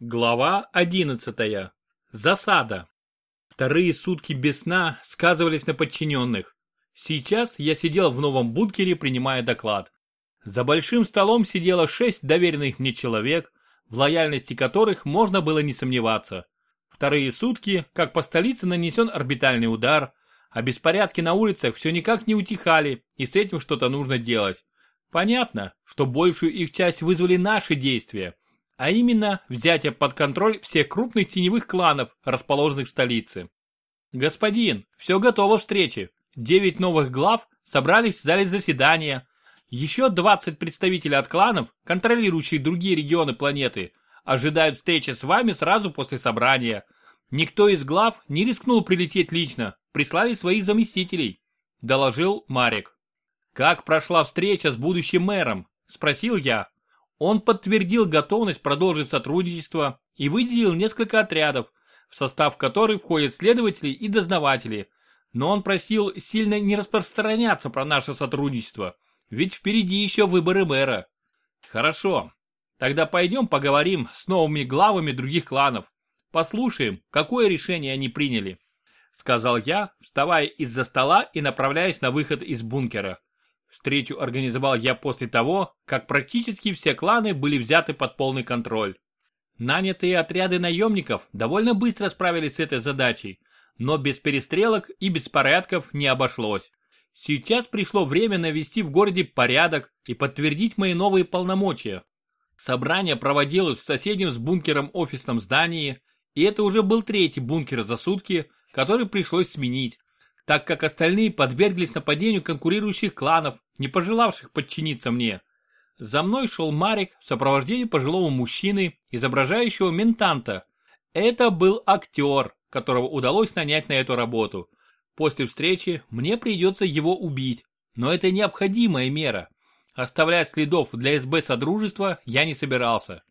Глава 11. Засада. Вторые сутки без сна сказывались на подчиненных. Сейчас я сидел в новом бункере, принимая доклад. За большим столом сидело шесть доверенных мне человек, в лояльности которых можно было не сомневаться. Вторые сутки, как по столице нанесен орбитальный удар, а беспорядки на улицах все никак не утихали, и с этим что-то нужно делать. Понятно, что большую их часть вызвали наши действия – а именно взятие под контроль всех крупных теневых кланов, расположенных в столице. Господин, все готово к встрече. Девять новых глав собрались в зале заседания. Еще 20 представителей от кланов, контролирующих другие регионы планеты, ожидают встречи с вами сразу после собрания. Никто из глав не рискнул прилететь лично, прислали своих заместителей, доложил Марик. Как прошла встреча с будущим мэром? Спросил я. Он подтвердил готовность продолжить сотрудничество и выделил несколько отрядов, в состав которых входят следователи и дознаватели. Но он просил сильно не распространяться про наше сотрудничество, ведь впереди еще выборы мэра. Хорошо, тогда пойдем поговорим с новыми главами других кланов. Послушаем, какое решение они приняли. Сказал я, вставая из-за стола и направляясь на выход из бункера. Встречу организовал я после того, как практически все кланы были взяты под полный контроль. Нанятые отряды наемников довольно быстро справились с этой задачей, но без перестрелок и беспорядков не обошлось. Сейчас пришло время навести в городе порядок и подтвердить мои новые полномочия. Собрание проводилось в соседнем с бункером офисном здании, и это уже был третий бункер за сутки, который пришлось сменить так как остальные подверглись нападению конкурирующих кланов, не пожелавших подчиниться мне. За мной шел Марик в сопровождении пожилого мужчины, изображающего ментанта. Это был актер, которого удалось нанять на эту работу. После встречи мне придется его убить, но это необходимая мера. Оставлять следов для СБ Содружества я не собирался.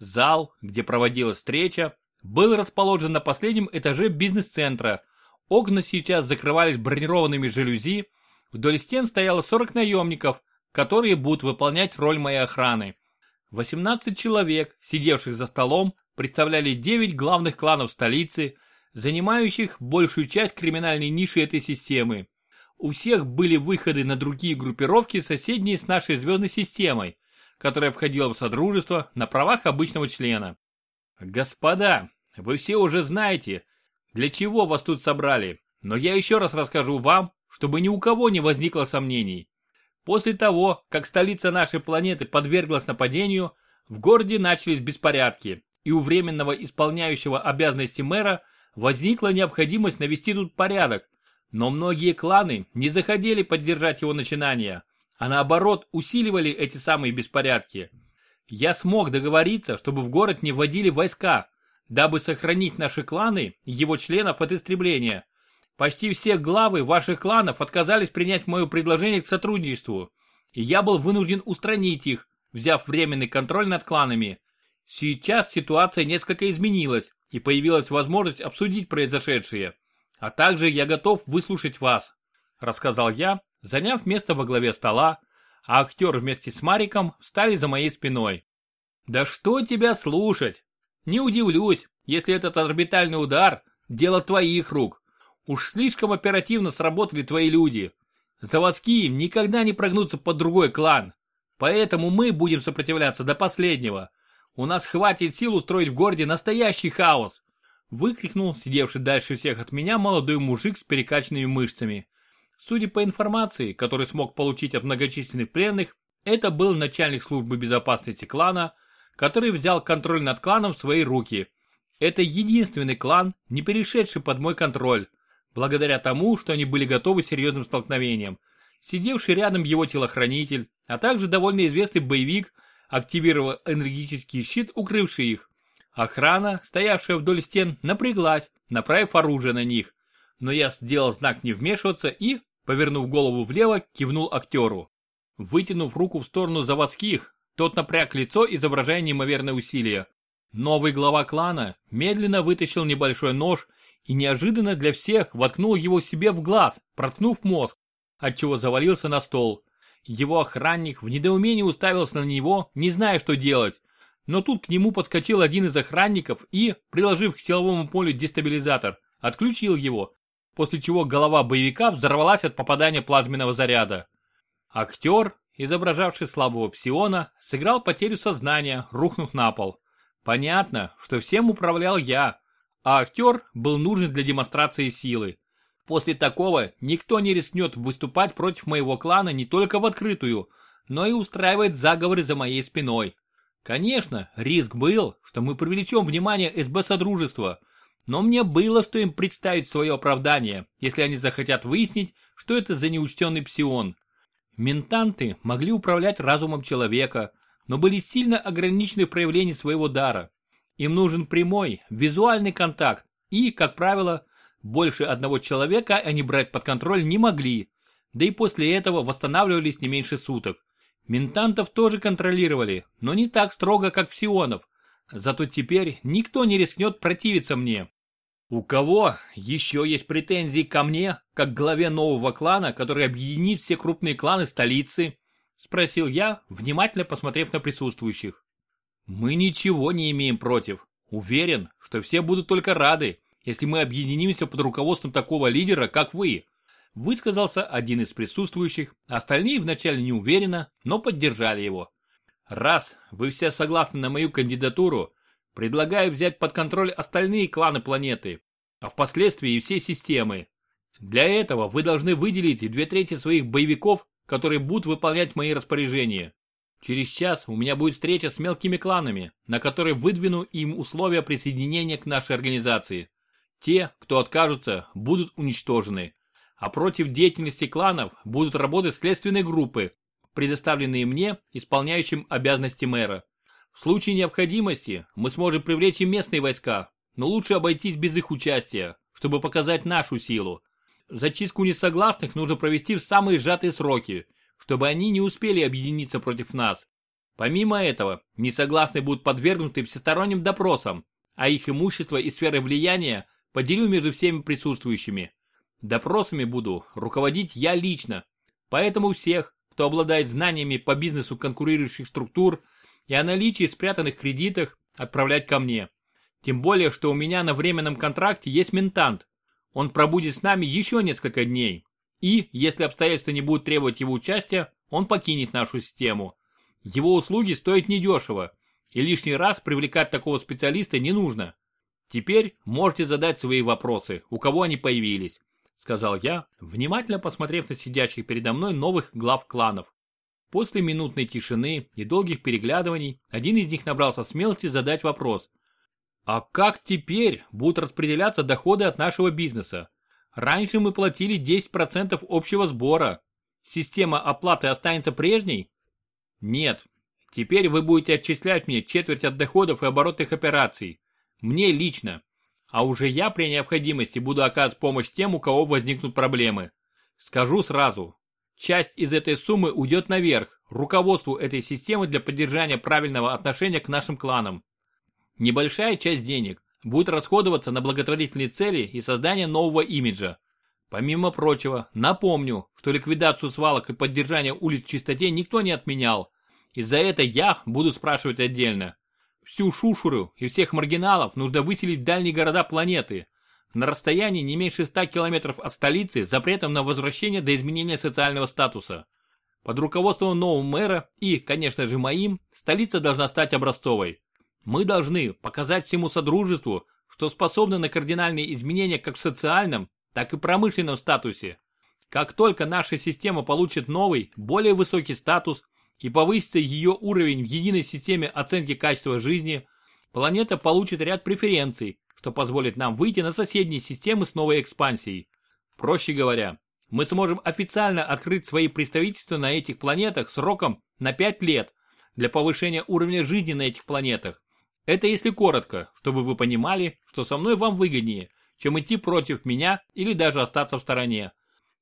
Зал, где проводилась встреча, был расположен на последнем этаже бизнес-центра, Окна сейчас закрывались бронированными жалюзи, вдоль стен стояло 40 наемников, которые будут выполнять роль моей охраны. 18 человек, сидевших за столом, представляли 9 главных кланов столицы, занимающих большую часть криминальной ниши этой системы. У всех были выходы на другие группировки, соседние с нашей звездной системой, которая входила в Содружество на правах обычного члена. Господа, вы все уже знаете, для чего вас тут собрали, но я еще раз расскажу вам, чтобы ни у кого не возникло сомнений. После того, как столица нашей планеты подверглась нападению, в городе начались беспорядки, и у временного исполняющего обязанности мэра возникла необходимость навести тут порядок, но многие кланы не захотели поддержать его начинания, а наоборот усиливали эти самые беспорядки. Я смог договориться, чтобы в город не вводили войска, дабы сохранить наши кланы и его членов от истребления. Почти все главы ваших кланов отказались принять мое предложение к сотрудничеству, и я был вынужден устранить их, взяв временный контроль над кланами. Сейчас ситуация несколько изменилась, и появилась возможность обсудить произошедшее. А также я готов выслушать вас, рассказал я, заняв место во главе стола, а актер вместе с Мариком встали за моей спиной. «Да что тебя слушать? Не удивлюсь, если этот орбитальный удар – дело твоих рук. Уж слишком оперативно сработали твои люди. Заводские никогда не прогнутся под другой клан. Поэтому мы будем сопротивляться до последнего. У нас хватит сил устроить в городе настоящий хаос. Выкрикнул сидевший дальше всех от меня молодой мужик с перекачанными мышцами. Судя по информации, которую смог получить от многочисленных пленных, это был начальник службы безопасности клана – который взял контроль над кланом в свои руки. Это единственный клан, не перешедший под мой контроль, благодаря тому, что они были готовы к серьезным столкновениям. Сидевший рядом его телохранитель, а также довольно известный боевик, активировал энергетический щит, укрывший их. Охрана, стоявшая вдоль стен, напряглась, направив оружие на них. Но я сделал знак не вмешиваться и, повернув голову влево, кивнул актеру. Вытянув руку в сторону заводских, тот напряг лицо, изображая неимоверное усилие. Новый глава клана медленно вытащил небольшой нож и неожиданно для всех воткнул его себе в глаз, проткнув мозг, отчего завалился на стол. Его охранник в недоумении уставился на него, не зная, что делать. но тут к нему подскочил один из охранников и, приложив к силовому полю дестабилизатор, отключил его, после чего голова боевика взорвалась от попадания плазменного заряда. Актер, изображавший слабого псиона, сыграл потерю сознания, рухнув на пол. Понятно, что всем управлял я, а актер был нужен для демонстрации силы. После такого никто не рискнет выступать против моего клана не только в открытую, но и устраивает заговоры за моей спиной. Конечно, риск был, что мы привлечем внимание СБ Содружества, но мне было что им представить свое оправдание, если они захотят выяснить, что это за неучтенный псион. Ментанты могли управлять разумом человека, но были сильно ограничены в проявлении своего дара. Им нужен прямой, визуальный контакт, и, как правило, больше одного человека они брать под контроль не могли, да и после этого восстанавливались не меньше суток. Ментантов тоже контролировали, но не так строго, как псионов. Зато теперь никто не рискнет противиться мне. У кого еще есть претензии ко мне, как главе нового клана, который объединит все крупные кланы столицы? Спросил я, внимательно посмотрев на присутствующих. Мы ничего не имеем против. Уверен, что все будут только рады, если мы объединимся под руководством такого лидера, как вы высказался один из присутствующих, остальные вначале не уверенно, но поддержали его. Раз вы все согласны на мою кандидатуру, предлагаю взять под контроль остальные кланы планеты, а впоследствии и все системы. Для этого вы должны выделить две трети своих боевиков, которые будут выполнять мои распоряжения. Через час у меня будет встреча с мелкими кланами, на которой выдвину им условия присоединения к нашей организации. Те, кто откажутся, будут уничтожены а против деятельности кланов будут работать следственные группы, предоставленные мне, исполняющим обязанности мэра. В случае необходимости мы сможем привлечь и местные войска, но лучше обойтись без их участия, чтобы показать нашу силу. Зачистку несогласных нужно провести в самые сжатые сроки, чтобы они не успели объединиться против нас. Помимо этого, несогласные будут подвергнуты всесторонним допросам, а их имущество и сферы влияния поделю между всеми присутствующими. Допросами буду руководить я лично, поэтому всех, кто обладает знаниями по бизнесу конкурирующих структур и о наличии спрятанных кредитах, отправлять ко мне. Тем более, что у меня на временном контракте есть ментант. Он пробудет с нами еще несколько дней. И, если обстоятельства не будут требовать его участия, он покинет нашу систему. Его услуги стоят недешево, и лишний раз привлекать такого специалиста не нужно. Теперь можете задать свои вопросы, у кого они появились сказал я, внимательно посмотрев на сидящих передо мной новых глав кланов. После минутной тишины и долгих переглядываний один из них набрался смелости задать вопрос. А как теперь будут распределяться доходы от нашего бизнеса? Раньше мы платили 10% общего сбора. Система оплаты останется прежней? Нет. Теперь вы будете отчислять мне четверть от доходов и оборотных операций. Мне лично. А уже я при необходимости буду оказывать помощь тем, у кого возникнут проблемы. Скажу сразу, часть из этой суммы уйдет наверх, руководству этой системы для поддержания правильного отношения к нашим кланам. Небольшая часть денег будет расходоваться на благотворительные цели и создание нового имиджа. Помимо прочего, напомню, что ликвидацию свалок и поддержание улиц в чистоте никто не отменял. И за это я буду спрашивать отдельно. Всю Шушуру и всех маргиналов нужно выселить в дальние города планеты, на расстоянии не меньше 100 километров от столицы запретом на возвращение до изменения социального статуса. Под руководством нового мэра и, конечно же, моим, столица должна стать образцовой. Мы должны показать всему Содружеству, что способны на кардинальные изменения как в социальном, так и промышленном статусе. Как только наша система получит новый, более высокий статус – и повысится ее уровень в единой системе оценки качества жизни, планета получит ряд преференций, что позволит нам выйти на соседние системы с новой экспансией. Проще говоря, мы сможем официально открыть свои представительства на этих планетах сроком на 5 лет для повышения уровня жизни на этих планетах. Это если коротко, чтобы вы понимали, что со мной вам выгоднее, чем идти против меня или даже остаться в стороне.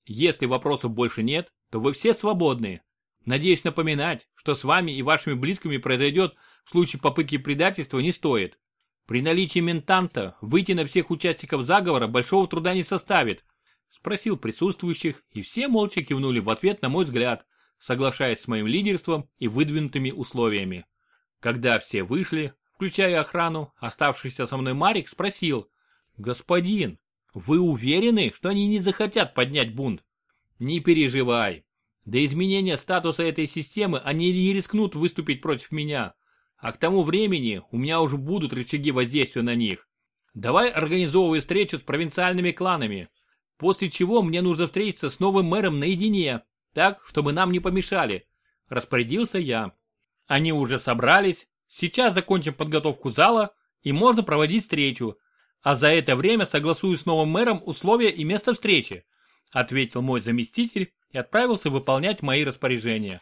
Если вопросов больше нет, то вы все свободны. Надеюсь напоминать, что с вами и вашими близкими произойдет в случае попытки предательства не стоит. При наличии ментанта выйти на всех участников заговора большого труда не составит. Спросил присутствующих, и все молча кивнули в ответ на мой взгляд, соглашаясь с моим лидерством и выдвинутыми условиями. Когда все вышли, включая охрану, оставшийся со мной Марик спросил. «Господин, вы уверены, что они не захотят поднять бунт?» «Не переживай. До изменения статуса этой системы они не рискнут выступить против меня. А к тому времени у меня уже будут рычаги воздействия на них. Давай организовывай встречу с провинциальными кланами. После чего мне нужно встретиться с новым мэром наедине, так, чтобы нам не помешали. Распорядился я. Они уже собрались. Сейчас закончим подготовку зала и можно проводить встречу. А за это время согласую с новым мэром условия и место встречи. Ответил мой заместитель и отправился выполнять мои распоряжения.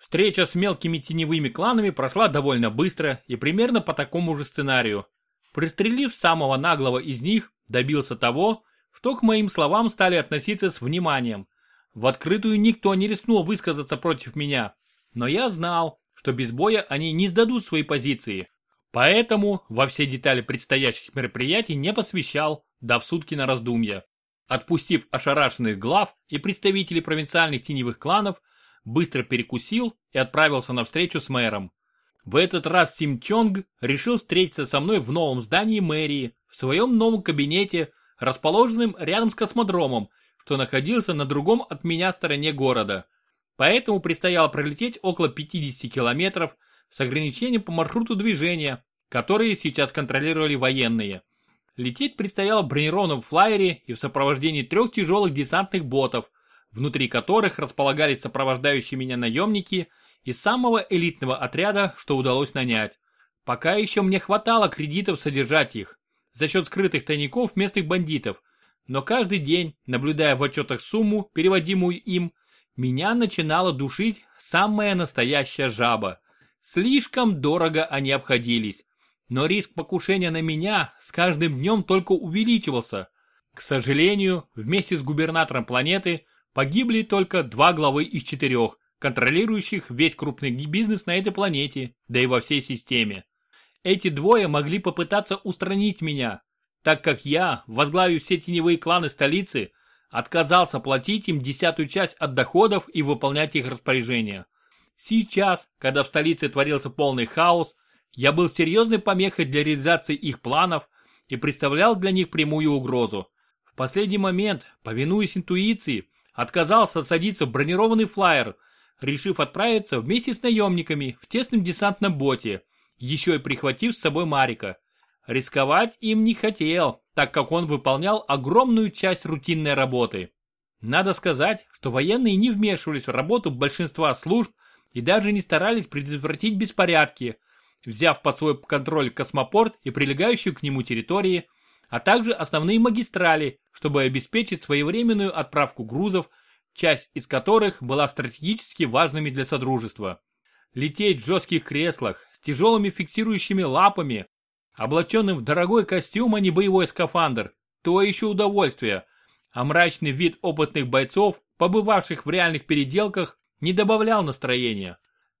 Встреча с мелкими теневыми кланами прошла довольно быстро и примерно по такому же сценарию. Пристрелив самого наглого из них, добился того, что к моим словам стали относиться с вниманием. В открытую никто не рискнул высказаться против меня, но я знал, что без боя они не сдадут свои позиции. Поэтому во все детали предстоящих мероприятий не посвящал, дав сутки на раздумья. Отпустив ошарашенных глав и представителей провинциальных теневых кланов, быстро перекусил и отправился на встречу с мэром. В этот раз Сим Чонг решил встретиться со мной в новом здании мэрии, в своем новом кабинете, расположенном рядом с космодромом, что находился на другом от меня стороне города. Поэтому предстояло пролететь около 50 километров с ограничением по маршруту движения, которые сейчас контролировали военные. Лететь предстояло в бронированном флайере и в сопровождении трех тяжелых десантных ботов, внутри которых располагались сопровождающие меня наемники из самого элитного отряда, что удалось нанять. Пока еще мне хватало кредитов содержать их, за счет скрытых тайников местных бандитов, но каждый день, наблюдая в отчетах сумму, переводимую им, меня начинала душить самая настоящая жаба. Слишком дорого они обходились, но риск покушения на меня с каждым днем только увеличивался. К сожалению, вместе с губернатором планеты Погибли только два главы из четырех, контролирующих весь крупный бизнес на этой планете, да и во всей системе. Эти двое могли попытаться устранить меня, так как я, возглавив все теневые кланы столицы, отказался платить им десятую часть от доходов и выполнять их распоряжения. Сейчас, когда в столице творился полный хаос, я был серьезной помехой для реализации их планов и представлял для них прямую угрозу. В последний момент, повинуясь интуиции, отказался садиться в бронированный флайер, решив отправиться вместе с наемниками в тесном десантном боте, еще и прихватив с собой Марика. Рисковать им не хотел, так как он выполнял огромную часть рутинной работы. Надо сказать, что военные не вмешивались в работу большинства служб и даже не старались предотвратить беспорядки, взяв под свой контроль космопорт и прилегающую к нему территории – а также основные магистрали, чтобы обеспечить своевременную отправку грузов, часть из которых была стратегически важными для Содружества. Лететь в жестких креслах, с тяжелыми фиксирующими лапами, облаченным в дорогой костюм, а не боевой скафандр, то еще удовольствие, а мрачный вид опытных бойцов, побывавших в реальных переделках, не добавлял настроения.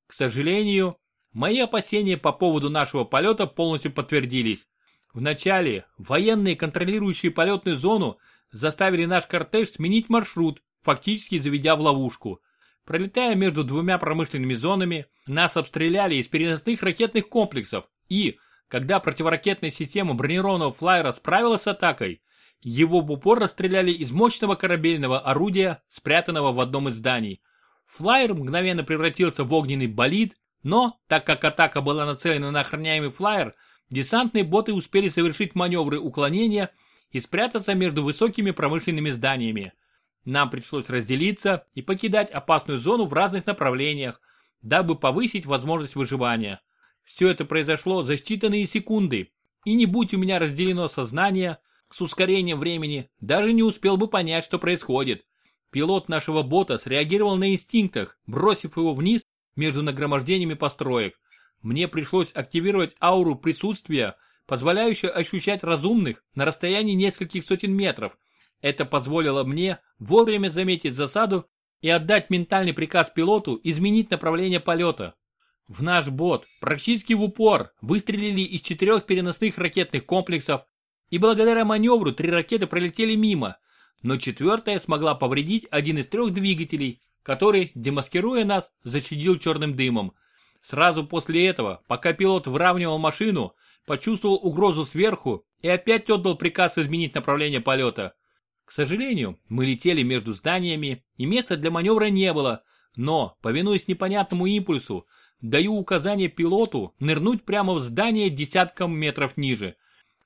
К сожалению, мои опасения по поводу нашего полета полностью подтвердились. Вначале военные, контролирующие полетную зону, заставили наш кортеж сменить маршрут, фактически заведя в ловушку. Пролетая между двумя промышленными зонами, нас обстреляли из переносных ракетных комплексов и, когда противоракетная система бронированного флайера справилась с атакой, его в упор расстреляли из мощного корабельного орудия, спрятанного в одном из зданий. Флайер мгновенно превратился в огненный болид, но, так как атака была нацелена на охраняемый флайер, Десантные боты успели совершить маневры уклонения и спрятаться между высокими промышленными зданиями. Нам пришлось разделиться и покидать опасную зону в разных направлениях, дабы повысить возможность выживания. Все это произошло за считанные секунды, и не будь у меня разделено сознание, с ускорением времени даже не успел бы понять, что происходит. Пилот нашего бота среагировал на инстинктах, бросив его вниз между нагромождениями построек. Мне пришлось активировать ауру присутствия, позволяющую ощущать разумных на расстоянии нескольких сотен метров. Это позволило мне вовремя заметить засаду и отдать ментальный приказ пилоту изменить направление полета. В наш бот практически в упор выстрелили из четырех переносных ракетных комплексов, и благодаря маневру три ракеты пролетели мимо, но четвертая смогла повредить один из трех двигателей, который, демаскируя нас, зачадил черным дымом. Сразу после этого, пока пилот выравнивал машину, почувствовал угрозу сверху и опять отдал приказ изменить направление полета. К сожалению, мы летели между зданиями, и места для маневра не было, но, повинуясь непонятному импульсу, даю указание пилоту нырнуть прямо в здание десятком метров ниже.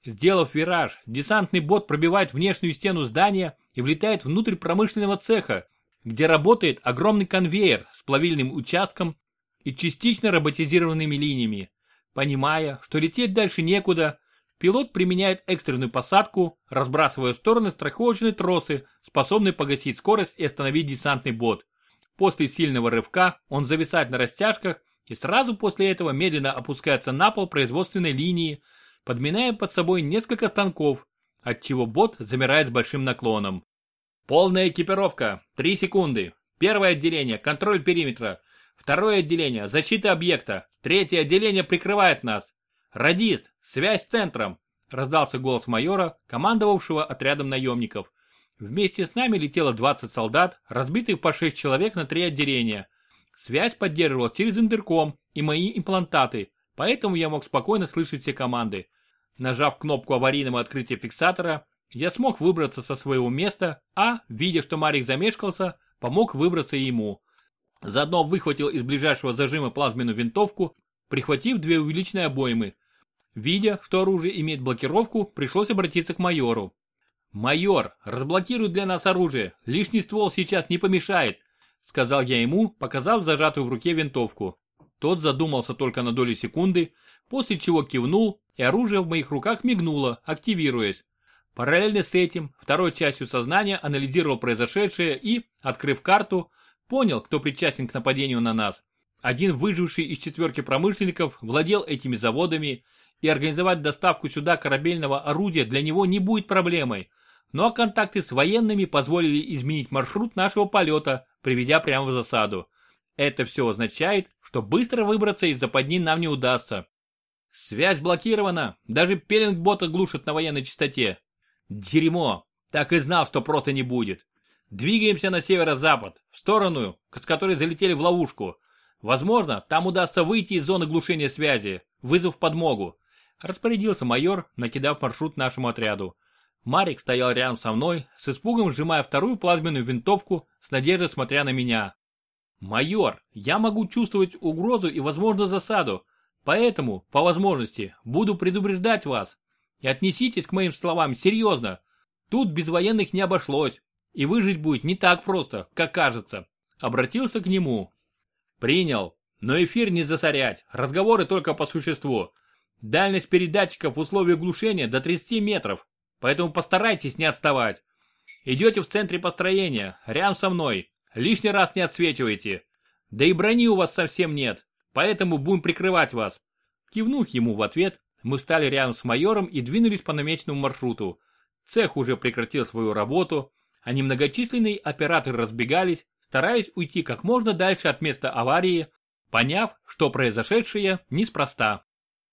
Сделав вираж, десантный бот пробивает внешнюю стену здания и влетает внутрь промышленного цеха, где работает огромный конвейер с плавильным участком и частично роботизированными линиями. Понимая, что лететь дальше некуда, пилот применяет экстренную посадку, разбрасывая в стороны страховочные тросы, способные погасить скорость и остановить десантный бот. После сильного рывка он зависает на растяжках и сразу после этого медленно опускается на пол производственной линии, подминая под собой несколько станков, отчего бот замирает с большим наклоном. Полная экипировка. 3 секунды. Первое отделение – контроль периметра. Второе отделение – защита объекта. Третье отделение прикрывает нас. Радист, связь с центром. Раздался голос майора, командовавшего отрядом наемников. Вместе с нами летело 20 солдат, разбитых по 6 человек на три отделения. Связь поддерживалась через интерком и мои имплантаты, поэтому я мог спокойно слышать все команды. Нажав кнопку аварийного открытия фиксатора, я смог выбраться со своего места, а, видя, что Марик замешкался, помог выбраться ему. Заодно выхватил из ближайшего зажима плазменную винтовку, прихватив две увеличенные обоймы. Видя, что оружие имеет блокировку, пришлось обратиться к майору. «Майор, разблокируй для нас оружие, лишний ствол сейчас не помешает», сказал я ему, показав зажатую в руке винтовку. Тот задумался только на долю секунды, после чего кивнул, и оружие в моих руках мигнуло, активируясь. Параллельно с этим, второй частью сознания анализировал произошедшее и, открыв карту, Понял, кто причастен к нападению на нас. Один выживший из четверки промышленников владел этими заводами, и организовать доставку сюда корабельного орудия для него не будет проблемой. Но контакты с военными позволили изменить маршрут нашего полета, приведя прямо в засаду. Это все означает, что быстро выбраться из западни нам не удастся. Связь блокирована, даже пеленг-бота глушит на военной частоте. Дерьмо, так и знал, что просто не будет. Двигаемся на северо-запад, в сторону, с которой залетели в ловушку. Возможно, там удастся выйти из зоны глушения связи, вызвав подмогу. Распорядился майор, накидав маршрут нашему отряду. Марик стоял рядом со мной, с испугом сжимая вторую плазменную винтовку, с надеждой смотря на меня. «Майор, я могу чувствовать угрозу и, возможно, засаду, поэтому, по возможности, буду предупреждать вас. И отнеситесь к моим словам серьезно. Тут без военных не обошлось. И выжить будет не так просто, как кажется. Обратился к нему. Принял. Но эфир не засорять, разговоры только по существу. Дальность передатчиков в условиях глушения до 30 метров, поэтому постарайтесь не отставать. Идете в центре построения, рядом со мной, лишний раз не отсвечивайте. Да и брони у вас совсем нет, поэтому будем прикрывать вас. Кивнув ему в ответ, мы встали рядом с майором и двинулись по намеченному маршруту. Цех уже прекратил свою работу, а немногочисленные операторы разбегались, стараясь уйти как можно дальше от места аварии, поняв, что произошедшее неспроста.